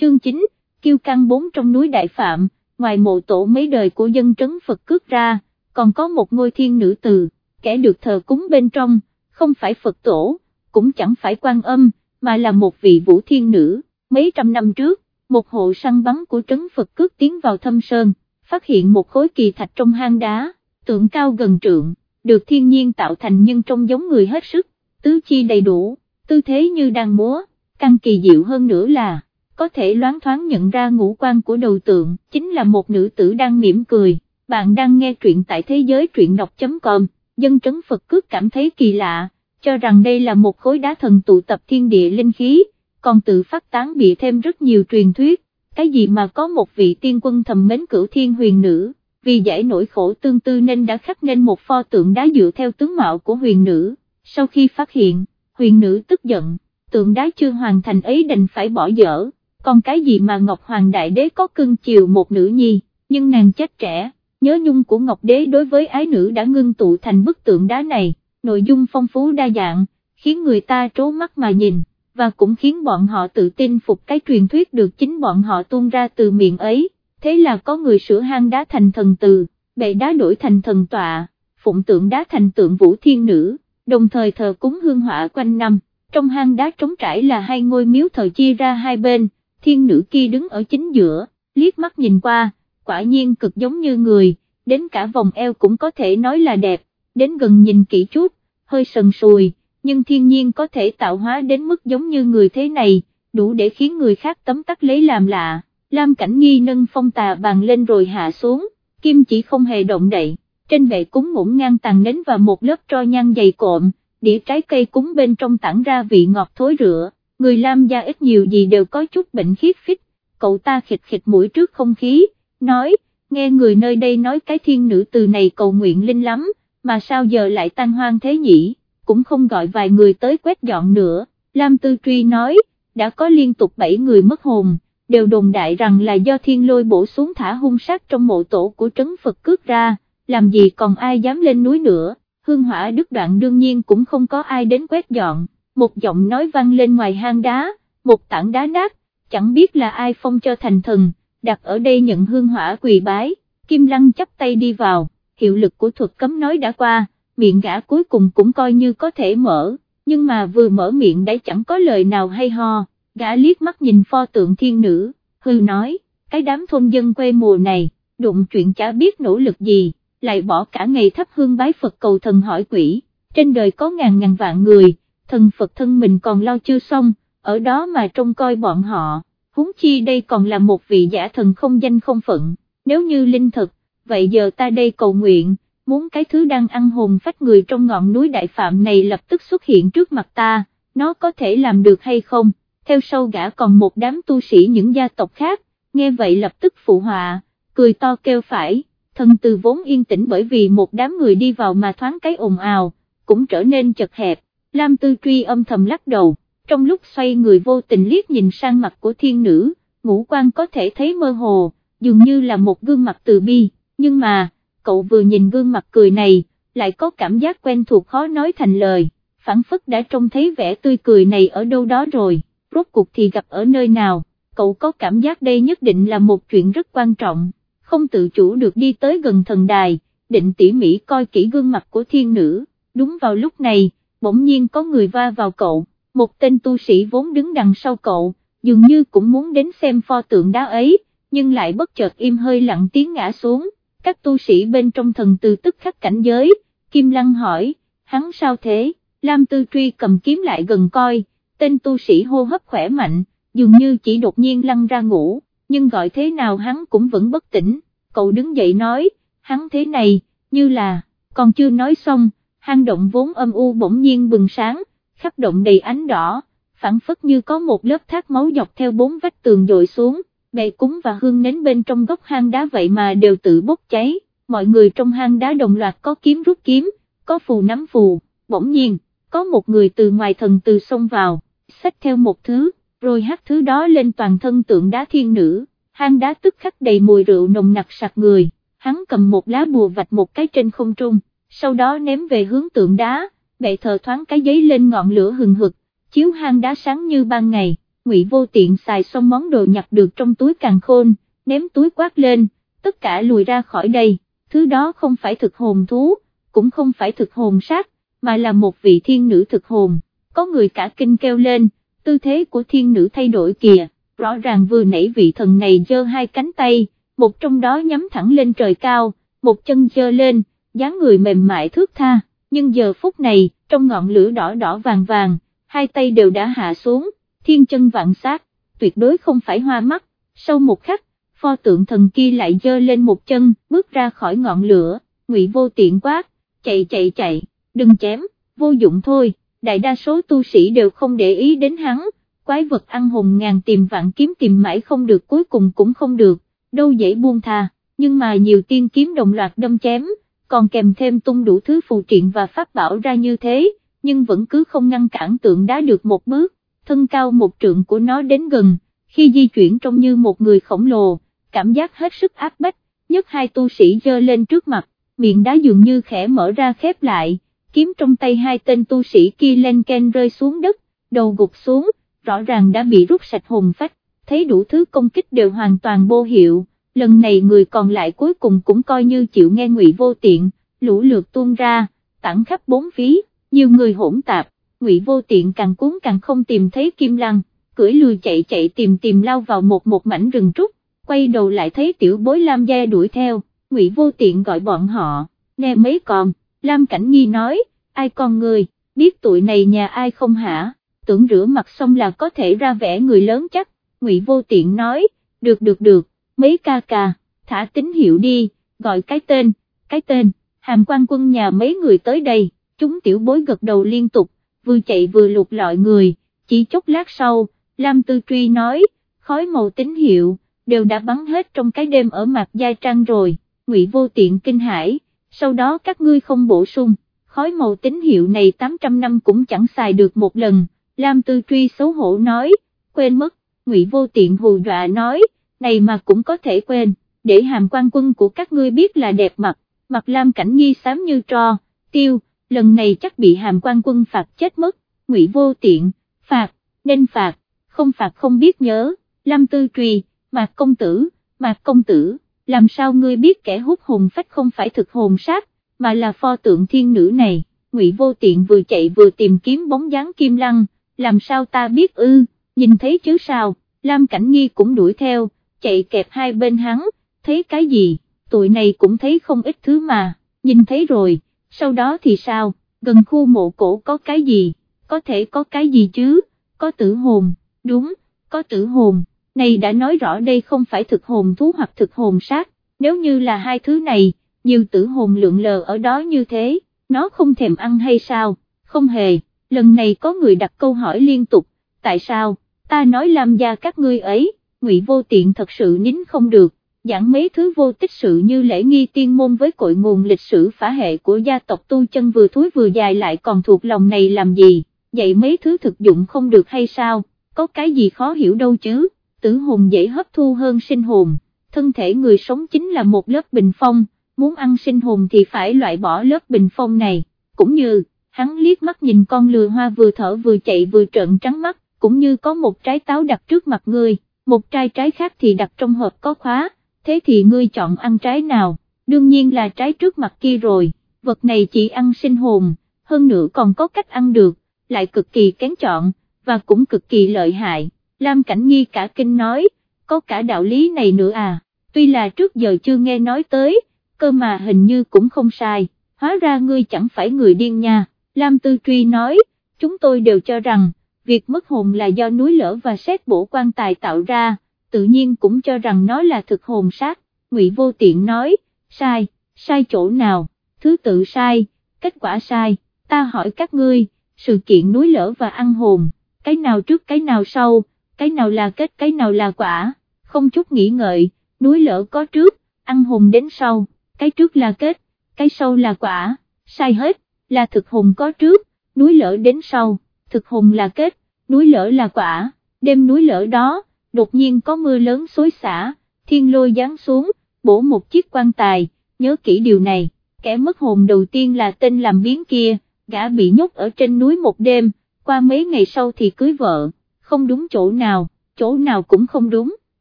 chương 9, kiêu căng bốn trong núi Đại Phạm, ngoài mộ tổ mấy đời của dân trấn Phật cước ra, còn có một ngôi thiên nữ từ, kẻ được thờ cúng bên trong, không phải Phật tổ, cũng chẳng phải quan âm, mà là một vị vũ thiên nữ, mấy trăm năm trước, một hộ săn bắn của trấn Phật cước tiến vào thâm sơn, phát hiện một khối kỳ thạch trong hang đá, tượng cao gần trượng, được thiên nhiên tạo thành nhưng trông giống người hết sức, tứ chi đầy đủ, tư thế như đang múa, căn kỳ diệu hơn nữa là, có thể loáng thoáng nhận ra ngũ quan của đầu tượng, chính là một nữ tử đang mỉm cười, bạn đang nghe truyện tại thế giới truyện đọc.com, dân trấn Phật cước cảm thấy kỳ lạ, cho rằng đây là một khối đá thần tụ tập thiên địa linh khí, còn tự phát tán bị thêm rất nhiều truyền thuyết, cái gì mà có một vị tiên quân thầm mến cửu thiên huyền nữ, vì giải nỗi khổ tương tư nên đã khắc nên một pho tượng đá dựa theo tướng mạo của huyền nữ, sau khi phát hiện, huyền nữ tức giận, tượng đá chưa hoàn thành ấy đành phải bỏ dở, còn cái gì mà Ngọc Hoàng Đại Đế có cưng chiều một nữ nhi, nhưng nàng chết trẻ, nhớ nhung của Ngọc Đế đối với ái nữ đã ngưng tụ thành bức tượng đá này, nội dung phong phú đa dạng, khiến người ta trố mắt mà nhìn và cũng khiến bọn họ tự tin phục cái truyền thuyết được chính bọn họ tuôn ra từ miệng ấy, thế là có người sửa hang đá thành thần từ, bệ đá đổi thành thần tọa, phụng tượng đá thành tượng vũ thiên nữ, đồng thời thờ cúng hương hỏa quanh năm, trong hang đá trống trải là hai ngôi miếu thờ chia ra hai bên, thiên nữ kia đứng ở chính giữa, liếc mắt nhìn qua, quả nhiên cực giống như người, đến cả vòng eo cũng có thể nói là đẹp, đến gần nhìn kỹ chút, hơi sần sùi nhưng thiên nhiên có thể tạo hóa đến mức giống như người thế này, đủ để khiến người khác tấm tắc lấy làm lạ. Lam Cảnh Nghi nâng phong tà bàn lên rồi hạ xuống, kim chỉ không hề động đậy, trên bệ cúng ngỗng ngang tàn nến và một lớp tro nhang dày cộm, đĩa trái cây cúng bên trong tản ra vị ngọt thối rửa, người Lam gia ít nhiều gì đều có chút bệnh khiết phích, cậu ta khịt khịt mũi trước không khí, nói, nghe người nơi đây nói cái thiên nữ từ này cầu nguyện linh lắm, mà sao giờ lại tan hoang thế nhỉ? cũng không gọi vài người tới quét dọn nữa, Lam Tư Truy nói, đã có liên tục 7 người mất hồn, đều đồn đại rằng là do thiên lôi bổ xuống thả hung sát trong mộ tổ của trấn Phật cướp ra, làm gì còn ai dám lên núi nữa, hương hỏa đức đoạn đương nhiên cũng không có ai đến quét dọn, một giọng nói vang lên ngoài hang đá, một tảng đá nát, chẳng biết là ai phong cho thành thần, đặt ở đây nhận hương hỏa quỳ bái, Kim Lăng chắp tay đi vào, hiệu lực của thuật cấm nói đã qua miệng gã cuối cùng cũng coi như có thể mở, nhưng mà vừa mở miệng đã chẳng có lời nào hay ho, gã liếc mắt nhìn pho tượng thiên nữ, hư nói, cái đám thôn dân quê mùa này, đụng chuyện chả biết nỗ lực gì, lại bỏ cả ngày thắp hương bái Phật cầu thần hỏi quỷ, trên đời có ngàn ngàn vạn người, thần Phật thân mình còn lo chưa xong, ở đó mà trông coi bọn họ, huống chi đây còn là một vị giả thần không danh không phận, nếu như linh thực, vậy giờ ta đây cầu nguyện, muốn cái thứ đang ăn hồn phách người trong ngọn núi đại phạm này lập tức xuất hiện trước mặt ta, nó có thể làm được hay không, theo sau gã còn một đám tu sĩ những gia tộc khác, nghe vậy lập tức phụ họa, cười to kêu phải, Thần từ vốn yên tĩnh bởi vì một đám người đi vào mà thoáng cái ồn ào, cũng trở nên chật hẹp, Lam Tư Truy âm thầm lắc đầu, trong lúc xoay người vô tình liếc nhìn sang mặt của thiên nữ, ngũ quan có thể thấy mơ hồ, dường như là một gương mặt từ bi, nhưng mà, cậu vừa nhìn gương mặt cười này, lại có cảm giác quen thuộc khó nói thành lời, phản phất đã trông thấy vẻ tươi cười này ở đâu đó rồi, rốt cuộc thì gặp ở nơi nào, cậu có cảm giác đây nhất định là một chuyện rất quan trọng, không tự chủ được đi tới gần thần đài, định tỉ mỉ coi kỹ gương mặt của thiên nữ, đúng vào lúc này, bỗng nhiên có người va vào cậu, một tên tu sĩ vốn đứng đằng sau cậu, dường như cũng muốn đến xem pho tượng đá ấy, nhưng lại bất chợt im hơi lặng tiếng ngã xuống, các tu sĩ bên trong thần từ tức khắc cảnh giới, Kim Lăng hỏi, hắn sao thế, Lam Tư Truy cầm kiếm lại gần coi, tên tu sĩ hô hấp khỏe mạnh, dường như chỉ đột nhiên lăn ra ngủ, nhưng gọi thế nào hắn cũng vẫn bất tỉnh, cậu đứng dậy nói, hắn thế này, như là, còn chưa nói xong, hang động vốn âm u bỗng nhiên bừng sáng, khắp động đầy ánh đỏ, phản phất như có một lớp thác máu dọc theo bốn vách tường dội xuống, bệ cúng và hương nến bên trong góc hang đá vậy mà đều tự bốc cháy, mọi người trong hang đá đồng loạt có kiếm rút kiếm, có phù nắm phù, bỗng nhiên, có một người từ ngoài thần từ xông vào, xách theo một thứ, rồi hát thứ đó lên toàn thân tượng đá thiên nữ, hang đá tức khắc đầy mùi rượu nồng nặc sặc người, hắn cầm một lá bùa vạch một cái trên không trung, sau đó ném về hướng tượng đá, bệ thờ thoáng cái giấy lên ngọn lửa hừng hực, chiếu hang đá sáng như ban ngày Ngụy Vô Tiện xài xong món đồ nhặt được trong túi càng khôn, ném túi quát lên, tất cả lùi ra khỏi đây, thứ đó không phải thực hồn thú, cũng không phải thực hồn sát, mà là một vị thiên nữ thực hồn, có người cả kinh kêu lên, tư thế của thiên nữ thay đổi kìa, rõ ràng vừa nãy vị thần này giơ hai cánh tay, một trong đó nhắm thẳng lên trời cao, một chân giơ lên, dáng người mềm mại thước tha, nhưng giờ phút này, trong ngọn lửa đỏ đỏ vàng vàng, hai tay đều đã hạ xuống, thiên chân vạn sát, tuyệt đối không phải hoa mắt, sau một khắc, pho tượng thần kia lại giơ lên một chân, bước ra khỏi ngọn lửa, ngụy vô tiện quát, chạy chạy chạy, đừng chém, vô dụng thôi, đại đa số tu sĩ đều không để ý đến hắn, quái vật ăn hùng ngàn tìm vạn kiếm tìm mãi không được cuối cùng cũng không được, đâu dễ buông tha, nhưng mà nhiều tiên kiếm đồng loạt đâm chém, còn kèm thêm tung đủ thứ phù triện và pháp bảo ra như thế, nhưng vẫn cứ không ngăn cản tượng đá được một bước, thân cao một trượng của nó đến gần, khi di chuyển trông như một người khổng lồ, cảm giác hết sức áp bách, nhất hai tu sĩ dơ lên trước mặt, miệng đá dường như khẽ mở ra khép lại, kiếm trong tay hai tên tu sĩ kia len ken rơi xuống đất, đầu gục xuống, rõ ràng đã bị rút sạch hồn phách, thấy đủ thứ công kích đều hoàn toàn vô hiệu, lần này người còn lại cuối cùng cũng coi như chịu nghe ngụy vô tiện, lũ lượt tuôn ra, tặng khắp bốn phí, nhiều người hỗn tạp, ngụy vô tiện càng cuốn càng không tìm thấy kim lăng, cưỡi lùi chạy chạy tìm tìm lao vào một một mảnh rừng trúc, quay đầu lại thấy tiểu bối Lam Gia đuổi theo, ngụy vô tiện gọi bọn họ, nè mấy con, Lam Cảnh Nghi nói, ai con người, biết tụi này nhà ai không hả, tưởng rửa mặt xong là có thể ra vẻ người lớn chắc, ngụy vô tiện nói, được được được, mấy ca ca, thả tín hiệu đi, gọi cái tên, cái tên, hàm quan quân nhà mấy người tới đây, chúng tiểu bối gật đầu liên tục, vừa chạy vừa lục lọi người, chỉ chốc lát sau, Lam Tư Truy nói, khói màu tín hiệu, đều đã bắn hết trong cái đêm ở mặt giai trăng rồi, ngụy vô tiện kinh hãi sau đó các ngươi không bổ sung, khói màu tín hiệu này 800 năm cũng chẳng xài được một lần, Lam Tư Truy xấu hổ nói, quên mất, ngụy vô tiện hù dọa nói, này mà cũng có thể quên, để hàm quan quân của các ngươi biết là đẹp mặt, mặt Lam Cảnh Nghi xám như tro, tiêu, lần này chắc bị hàm quan quân phạt chết mất, ngụy vô tiện, phạt, nên phạt, không phạt không biết nhớ, Lam Tư trùy, Mạc Công Tử, Mạc Công Tử, làm sao ngươi biết kẻ hút hồn phách không phải thực hồn sát, mà là pho tượng thiên nữ này, ngụy vô tiện vừa chạy vừa tìm kiếm bóng dáng kim lăng, làm sao ta biết ư, nhìn thấy chứ sao, Lam Cảnh Nghi cũng đuổi theo, chạy kẹp hai bên hắn, thấy cái gì, tụi này cũng thấy không ít thứ mà, nhìn thấy rồi, sau đó thì sao, gần khu mộ cổ có cái gì, có thể có cái gì chứ, có tử hồn, đúng, có tử hồn, này đã nói rõ đây không phải thực hồn thú hoặc thực hồn sát, nếu như là hai thứ này, nhiều tử hồn lượng lờ ở đó như thế, nó không thèm ăn hay sao, không hề, lần này có người đặt câu hỏi liên tục, tại sao, ta nói làm gia các ngươi ấy, ngụy vô tiện thật sự nín không được, giảng mấy thứ vô tích sự như lễ nghi tiên môn với cội nguồn lịch sử phá hệ của gia tộc tu chân vừa thúi vừa dài lại còn thuộc lòng này làm gì, dạy mấy thứ thực dụng không được hay sao, có cái gì khó hiểu đâu chứ, tử hồn dễ hấp thu hơn sinh hồn, thân thể người sống chính là một lớp bình phong, muốn ăn sinh hồn thì phải loại bỏ lớp bình phong này, cũng như, hắn liếc mắt nhìn con lừa hoa vừa thở vừa chạy vừa trợn trắng mắt, cũng như có một trái táo đặt trước mặt ngươi, một trái trái khác thì đặt trong hộp có khóa, thế thì ngươi chọn ăn trái nào, đương nhiên là trái trước mặt kia rồi, vật này chỉ ăn sinh hồn, hơn nữa còn có cách ăn được, lại cực kỳ kén chọn, và cũng cực kỳ lợi hại, Lam Cảnh Nghi cả kinh nói, có cả đạo lý này nữa à, tuy là trước giờ chưa nghe nói tới, cơ mà hình như cũng không sai, hóa ra ngươi chẳng phải người điên nha, Lam Tư Truy nói, chúng tôi đều cho rằng, việc mất hồn là do núi lở và xét bổ quan tài tạo ra, tự nhiên cũng cho rằng nó là thực hồn sát, Ngụy Vô Tiện nói, sai, sai chỗ nào, thứ tự sai, kết quả sai, ta hỏi các ngươi, sự kiện núi lở và ăn hồn, cái nào trước cái nào sau, cái nào là kết cái nào là quả, không chút nghĩ ngợi, núi lở có trước, ăn hồn đến sau, cái trước là kết, cái sau là quả, sai hết, là thực hồn có trước, núi lở đến sau, thực hùng là kết, núi lỡ là quả, đêm núi lỡ đó, đột nhiên có mưa lớn xối xả, thiên lôi giáng xuống, bổ một chiếc quan tài, nhớ kỹ điều này, kẻ mất hồn đầu tiên là tên làm biến kia, gã bị nhốt ở trên núi một đêm, qua mấy ngày sau thì cưới vợ, không đúng chỗ nào, chỗ nào cũng không đúng,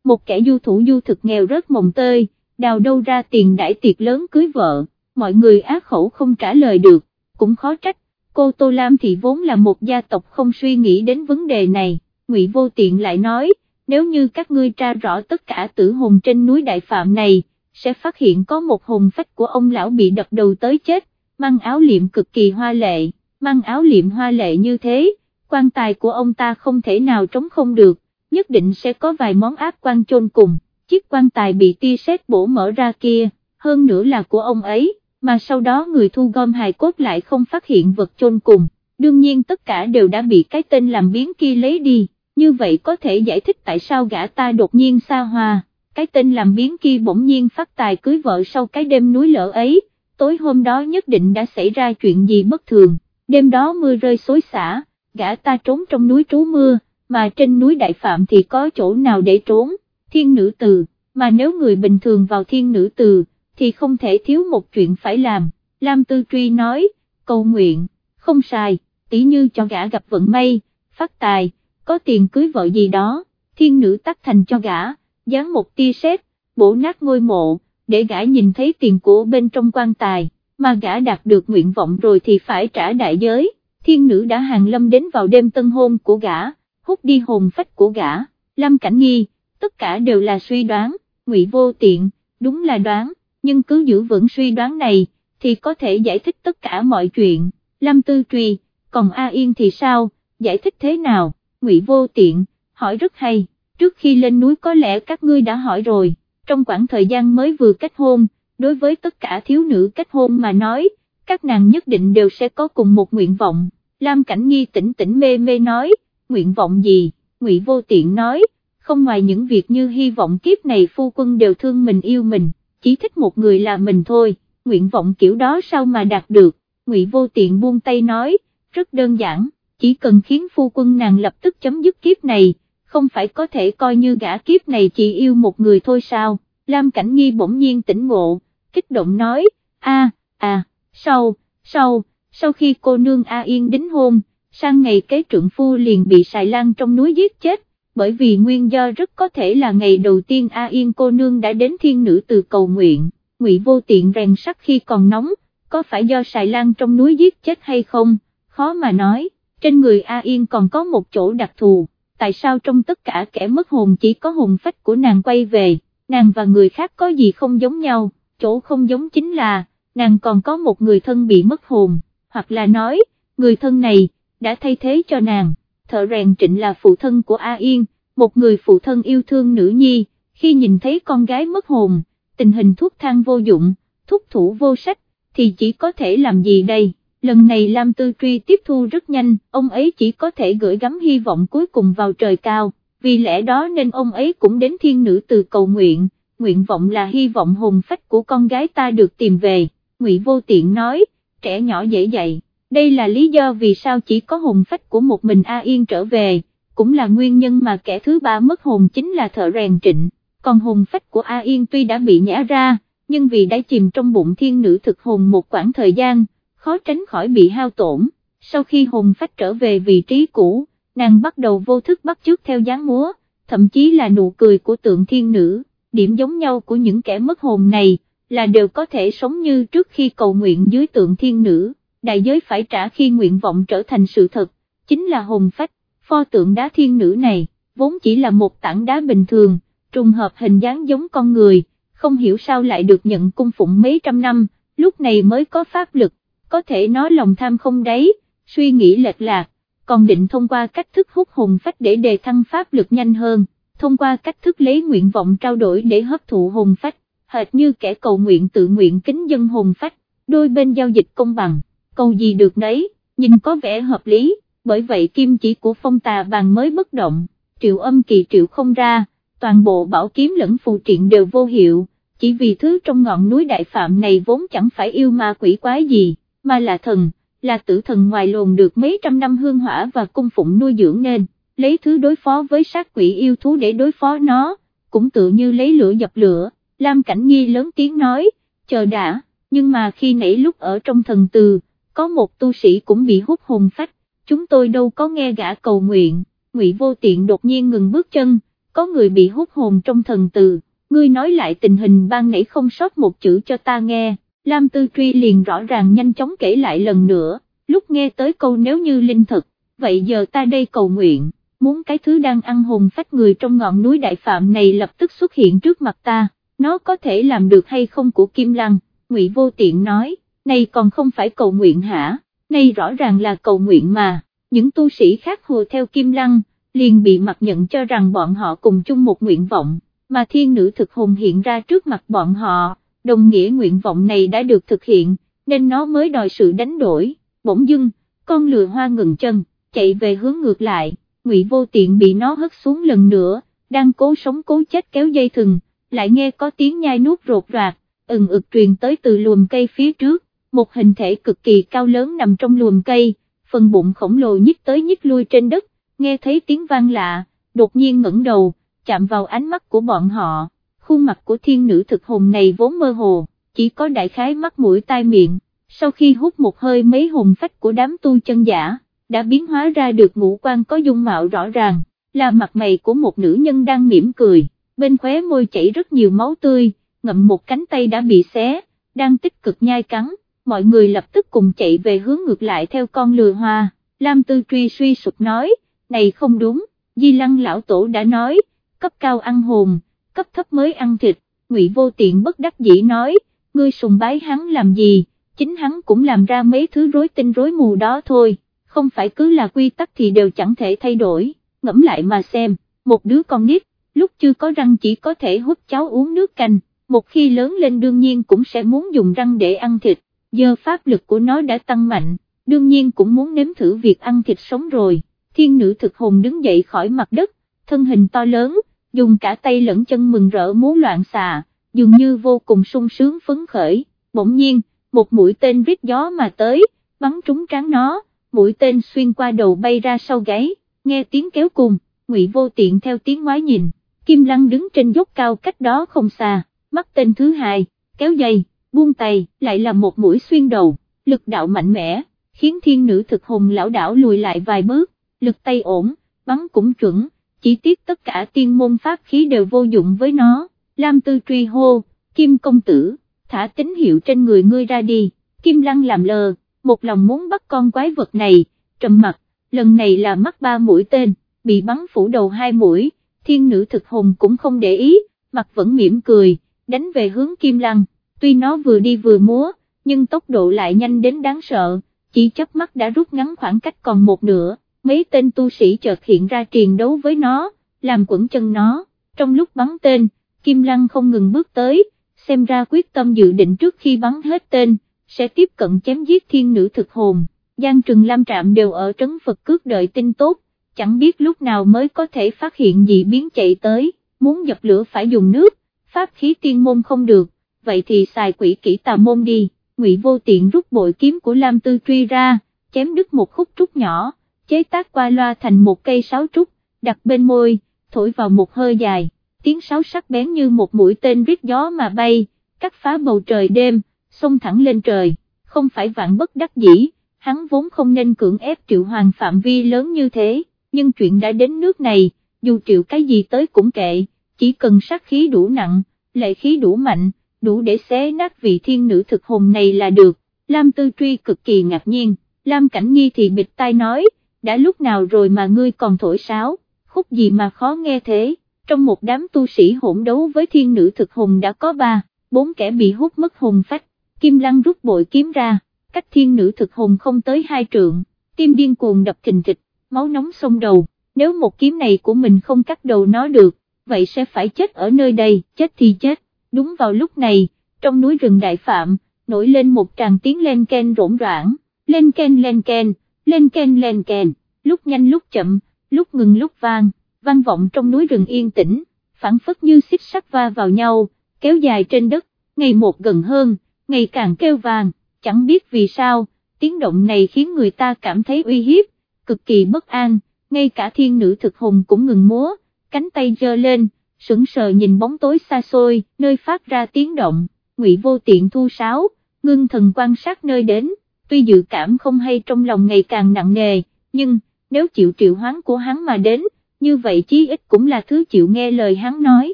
một kẻ du thủ du thực nghèo rớt mồng tơi, đào đâu ra tiền đãi tiệc lớn cưới vợ, mọi người ác khẩu không trả lời được, cũng khó trách, cô Tô Lam thì vốn là một gia tộc không suy nghĩ đến vấn đề này, Ngụy Vô Tiện lại nói, nếu như các ngươi tra rõ tất cả tử hồn trên núi Đại Phạm này, sẽ phát hiện có một hồn phách của ông lão bị đập đầu tới chết, mang áo liệm cực kỳ hoa lệ, mang áo liệm hoa lệ như thế, quan tài của ông ta không thể nào trống không được, nhất định sẽ có vài món áp quan chôn cùng, chiếc quan tài bị tia sét bổ mở ra kia, hơn nữa là của ông ấy, mà sau đó người thu gom hài cốt lại không phát hiện vật chôn cùng, đương nhiên tất cả đều đã bị cái tên làm biến kia lấy đi, như vậy có thể giải thích tại sao gã ta đột nhiên xa hoa, cái tên làm biến kia bỗng nhiên phát tài cưới vợ sau cái đêm núi lở ấy, tối hôm đó nhất định đã xảy ra chuyện gì bất thường, đêm đó mưa rơi xối xả, gã ta trốn trong núi trú mưa, mà trên núi Đại Phạm thì có chỗ nào để trốn, thiên nữ từ, mà nếu người bình thường vào thiên nữ từ, thì không thể thiếu một chuyện phải làm, Lam Tư Truy nói, cầu nguyện, không sai, tỷ như cho gã gặp vận may, phát tài, có tiền cưới vợ gì đó, thiên nữ tắt thành cho gã, dán một tia sét, bổ nát ngôi mộ, để gã nhìn thấy tiền của bên trong quan tài, mà gã đạt được nguyện vọng rồi thì phải trả đại giới, thiên nữ đã hàng lâm đến vào đêm tân hôn của gã, hút đi hồn phách của gã, Lâm Cảnh Nghi, tất cả đều là suy đoán, ngụy vô tiện, đúng là đoán, nhưng cứ giữ vững suy đoán này, thì có thể giải thích tất cả mọi chuyện, Lâm Tư Truy, còn A Yên thì sao, giải thích thế nào, ngụy vô tiện, hỏi rất hay, trước khi lên núi có lẽ các ngươi đã hỏi rồi, trong khoảng thời gian mới vừa kết hôn, đối với tất cả thiếu nữ kết hôn mà nói, các nàng nhất định đều sẽ có cùng một nguyện vọng, Lam Cảnh Nghi tỉnh tỉnh mê mê nói, nguyện vọng gì, Ngụy Vô Tiện nói, không ngoài những việc như hy vọng kiếp này phu quân đều thương mình yêu mình, chỉ thích một người là mình thôi, nguyện vọng kiểu đó sao mà đạt được, Ngụy Vô Tiện buông tay nói, rất đơn giản, chỉ cần khiến phu quân nàng lập tức chấm dứt kiếp này, không phải có thể coi như gã kiếp này chỉ yêu một người thôi sao, Lam Cảnh Nghi bỗng nhiên tỉnh ngộ, kích động nói, a à, sau, sau, sau khi cô nương A Yên đính hôn, sang ngày kế trượng phu liền bị xài lan trong núi giết chết, bởi vì nguyên do rất có thể là ngày đầu tiên A Yên cô nương đã đến thiên nữ từ cầu nguyện, ngụy vô tiện rèn sắt khi còn nóng, có phải do xài lan trong núi giết chết hay không, khó mà nói, trên người A Yên còn có một chỗ đặc thù, tại sao trong tất cả kẻ mất hồn chỉ có hồn phách của nàng quay về, nàng và người khác có gì không giống nhau, chỗ không giống chính là, nàng còn có một người thân bị mất hồn, hoặc là nói, người thân này, đã thay thế cho nàng, thợ rèn trịnh là phụ thân của A Yên, một người phụ thân yêu thương nữ nhi, khi nhìn thấy con gái mất hồn, tình hình thuốc thang vô dụng, thuốc thủ vô sách, thì chỉ có thể làm gì đây, lần này Lam Tư Truy tiếp thu rất nhanh, ông ấy chỉ có thể gửi gắm hy vọng cuối cùng vào trời cao, vì lẽ đó nên ông ấy cũng đến thiên nữ từ cầu nguyện, nguyện vọng là hy vọng hồn phách của con gái ta được tìm về, Ngụy Vô Tiện nói, trẻ nhỏ dễ dạy, đây là lý do vì sao chỉ có hồn phách của một mình A Yên trở về, cũng là nguyên nhân mà kẻ thứ ba mất hồn chính là thợ rèn trịnh, còn hồn phách của A Yên tuy đã bị nhả ra, nhưng vì đã chìm trong bụng thiên nữ thực hồn một quãng thời gian, khó tránh khỏi bị hao tổn, sau khi hồn phách trở về vị trí cũ, nàng bắt đầu vô thức bắt chước theo dáng múa, thậm chí là nụ cười của tượng thiên nữ, điểm giống nhau của những kẻ mất hồn này, là đều có thể sống như trước khi cầu nguyện dưới tượng thiên nữ, đại giới phải trả khi nguyện vọng trở thành sự thật, chính là hồn phách, pho tượng đá thiên nữ này, vốn chỉ là một tảng đá bình thường, trùng hợp hình dáng giống con người, không hiểu sao lại được nhận cung phụng mấy trăm năm, lúc này mới có pháp lực, có thể nói lòng tham không đấy, suy nghĩ lệch lạc, còn định thông qua cách thức hút hồn phách để đề thăng pháp lực nhanh hơn, thông qua cách thức lấy nguyện vọng trao đổi để hấp thụ hồn phách hệt như kẻ cầu nguyện tự nguyện kính dân hồn phách, đôi bên giao dịch công bằng, câu gì được nấy, nhìn có vẻ hợp lý, bởi vậy kim chỉ của phong tà vàng mới bất động, triệu âm kỳ triệu không ra, toàn bộ bảo kiếm lẫn phù triện đều vô hiệu, chỉ vì thứ trong ngọn núi đại phạm này vốn chẳng phải yêu ma quỷ quái gì, mà là thần, là tử thần ngoài lồn được mấy trăm năm hương hỏa và cung phụng nuôi dưỡng nên, lấy thứ đối phó với sát quỷ yêu thú để đối phó nó, cũng tự như lấy lửa dập lửa, Lam Cảnh Nghi lớn tiếng nói, chờ đã, nhưng mà khi nãy lúc ở trong thần từ, có một tu sĩ cũng bị hút hồn phách, chúng tôi đâu có nghe gã cầu nguyện, Ngụy Vô Tiện đột nhiên ngừng bước chân, có người bị hút hồn trong thần từ, ngươi nói lại tình hình ban nãy không sót một chữ cho ta nghe, Lam Tư Truy liền rõ ràng nhanh chóng kể lại lần nữa, lúc nghe tới câu nếu như linh thực, vậy giờ ta đây cầu nguyện, muốn cái thứ đang ăn hồn phách người trong ngọn núi đại phạm này lập tức xuất hiện trước mặt ta, nó có thể làm được hay không? của Kim Lăng, Ngụy Vô Tiện nói, này còn không phải cầu nguyện hả, này rõ ràng là cầu nguyện mà, những tu sĩ khác hùa theo Kim Lăng, liền bị mặc nhận cho rằng bọn họ cùng chung một nguyện vọng, mà thiên nữ thực hồn hiện ra trước mặt bọn họ, đồng nghĩa nguyện vọng này đã được thực hiện, nên nó mới đòi sự đánh đổi, bỗng dưng, con lừa hoa ngừng chân, chạy về hướng ngược lại, ngụy vô tiện bị nó hất xuống lần nữa, đang cố sống cố chết kéo dây thừng, lại nghe có tiếng nhai nuốt rột rạc, ừng ực truyền tới từ luồng cây phía trước, một hình thể cực kỳ cao lớn nằm trong luồng cây, phần bụng khổng lồ nhích tới nhích lui trên đất, nghe thấy tiếng vang lạ, đột nhiên ngẩng đầu, chạm vào ánh mắt của bọn họ, khuôn mặt của thiên nữ thực hồn này vốn mơ hồ, chỉ có đại khái mắt mũi tai miệng, sau khi hút một hơi mấy hồn phách của đám tu chân giả, đã biến hóa ra được ngũ quan có dung mạo rõ ràng, là mặt mày của một nữ nhân đang mỉm cười, bên khóe môi chảy rất nhiều máu tươi, ngậm một cánh tay đã bị xé, đang tích cực nhai cắn, mọi người lập tức cùng chạy về hướng ngược lại theo con lừa hoa, Lam Tư Truy suy sụp nói, này không đúng, Di Lăng lão tổ đã nói, cấp cao ăn hồn, cấp thấp mới ăn thịt, Ngụy Vô Tiện bất đắc dĩ nói, ngươi sùng bái hắn làm gì, chính hắn cũng làm ra mấy thứ rối tinh rối mù đó thôi, không phải cứ là quy tắc thì đều chẳng thể thay đổi, ngẫm lại mà xem, một đứa con nít, lúc chưa có răng chỉ có thể hút cháo uống nước canh, một khi lớn lên đương nhiên cũng sẽ muốn dùng răng để ăn thịt, giờ pháp lực của nó đã tăng mạnh, đương nhiên cũng muốn nếm thử việc ăn thịt sống rồi. Thiên nữ thực hồn đứng dậy khỏi mặt đất, thân hình to lớn, dùng cả tay lẫn chân mừng rỡ múa loạn xà, dường như vô cùng sung sướng phấn khởi, bỗng nhiên, một mũi tên rít gió mà tới, bắn trúng trán nó, mũi tên xuyên qua đầu bay ra sau gáy, nghe tiếng kéo cùng, ngụy vô tiện theo tiếng ngoái nhìn, Kim Lăng đứng trên dốc cao cách đó không xa, mắt tên thứ hai, kéo dây, buông tay, lại là một mũi xuyên đầu, lực đạo mạnh mẽ, khiến thiên nữ thực hồn lão đảo lùi lại vài bước, lực tay ổn, bắn cũng chuẩn, chỉ tiếc tất cả tiên môn pháp khí đều vô dụng với nó, Lam Tư truy hô, Kim công tử, thả tín hiệu trên người ngươi ra đi, Kim Lăng làm lờ, một lòng muốn bắt con quái vật này, trầm mặt, lần này là mắc ba mũi tên, bị bắn phủ đầu hai mũi, thiên nữ thực hồn cũng không để ý, mặt vẫn mỉm cười, đánh về hướng Kim Lăng, tuy nó vừa đi vừa múa, nhưng tốc độ lại nhanh đến đáng sợ, chỉ chớp mắt đã rút ngắn khoảng cách còn một nửa. Mấy tên tu sĩ chợt hiện ra triền đấu với nó, làm quẩn chân nó, trong lúc bắn tên, Kim Lăng không ngừng bước tới, xem ra quyết tâm dự định trước khi bắn hết tên, sẽ tiếp cận chém giết thiên nữ thực hồn, Giang Trừng Lam Trạm đều ở trấn Phật cước đợi tin tốt, chẳng biết lúc nào mới có thể phát hiện dị biến chạy tới, muốn dập lửa phải dùng nước, pháp khí tiên môn không được, vậy thì xài quỷ kỹ tà môn đi, Ngụy Vô Tiện rút bội kiếm của Lam Tư Truy ra, chém đứt một khúc trúc nhỏ chế tác qua loa thành một cây sáo trúc, đặt bên môi, thổi vào một hơi dài, tiếng sáo sắc bén như một mũi tên rít gió mà bay, cắt phá bầu trời đêm, xông thẳng lên trời, không phải vạn bất đắc dĩ, hắn vốn không nên cưỡng ép triệu hoàng phạm vi lớn như thế, nhưng chuyện đã đến nước này, dù triệu cái gì tới cũng kệ, chỉ cần sát khí đủ nặng, lệ khí đủ mạnh, đủ để xé nát vị thiên nữ thực hồn này là được, Lam Tư Truy cực kỳ ngạc nhiên, Lam Cảnh Nghi thì bịt tai nói, đã lúc nào rồi mà ngươi còn thổi sáo, khúc gì mà khó nghe thế, trong một đám tu sĩ hỗn đấu với thiên nữ thực hồn đã có ba, bốn kẻ bị hút mất hồn phách, Kim Lăng rút bội kiếm ra, cách thiên nữ thực hồn không tới hai trượng, tim điên cuồng đập thình thịch, máu nóng sông đầu, nếu một kiếm này của mình không cắt đầu nó được, vậy sẽ phải chết ở nơi đây, chết thì chết, đúng vào lúc này, trong núi rừng đại phạm, nổi lên một tràng tiếng lên ken rỗn rãng, lên ken lên ken lên ken lên ken, lúc nhanh lúc chậm, lúc ngừng lúc vang, vang vọng trong núi rừng yên tĩnh, phản phất như xích sắt va vào nhau, kéo dài trên đất, ngày một gần hơn, ngày càng kêu vàng, chẳng biết vì sao, tiếng động này khiến người ta cảm thấy uy hiếp, cực kỳ bất an, ngay cả thiên nữ thực hùng cũng ngừng múa, cánh tay giơ lên, sững sờ nhìn bóng tối xa xôi, nơi phát ra tiếng động, ngụy vô tiện thu sáo, ngưng thần quan sát nơi đến tuy dự cảm không hay trong lòng ngày càng nặng nề, nhưng, nếu chịu triệu hoán của hắn mà đến, như vậy chí ít cũng là thứ chịu nghe lời hắn nói,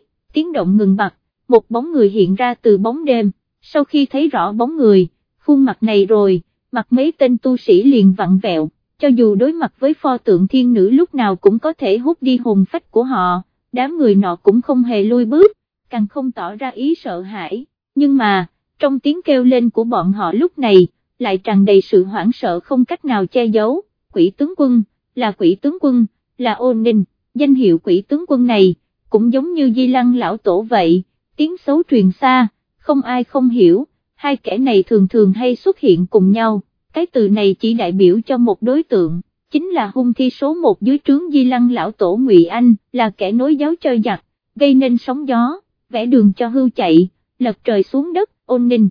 tiếng động ngừng bặt, một bóng người hiện ra từ bóng đêm, sau khi thấy rõ bóng người, khuôn mặt này rồi, mặt mấy tên tu sĩ liền vặn vẹo, cho dù đối mặt với pho tượng thiên nữ lúc nào cũng có thể hút đi hồn phách của họ, đám người nọ cũng không hề lui bước, càng không tỏ ra ý sợ hãi, nhưng mà, trong tiếng kêu lên của bọn họ lúc này, lại tràn đầy sự hoảng sợ không cách nào che giấu, quỷ tướng quân, là quỷ tướng quân, là ôn ninh, danh hiệu quỷ tướng quân này, cũng giống như di lăng lão tổ vậy, tiếng xấu truyền xa, không ai không hiểu, hai kẻ này thường thường hay xuất hiện cùng nhau, cái từ này chỉ đại biểu cho một đối tượng, chính là hung thi số một dưới trướng di lăng lão tổ Ngụy Anh, là kẻ nối giáo chơi giặc, gây nên sóng gió, vẽ đường cho hưu chạy, lật trời xuống đất, ôn ninh.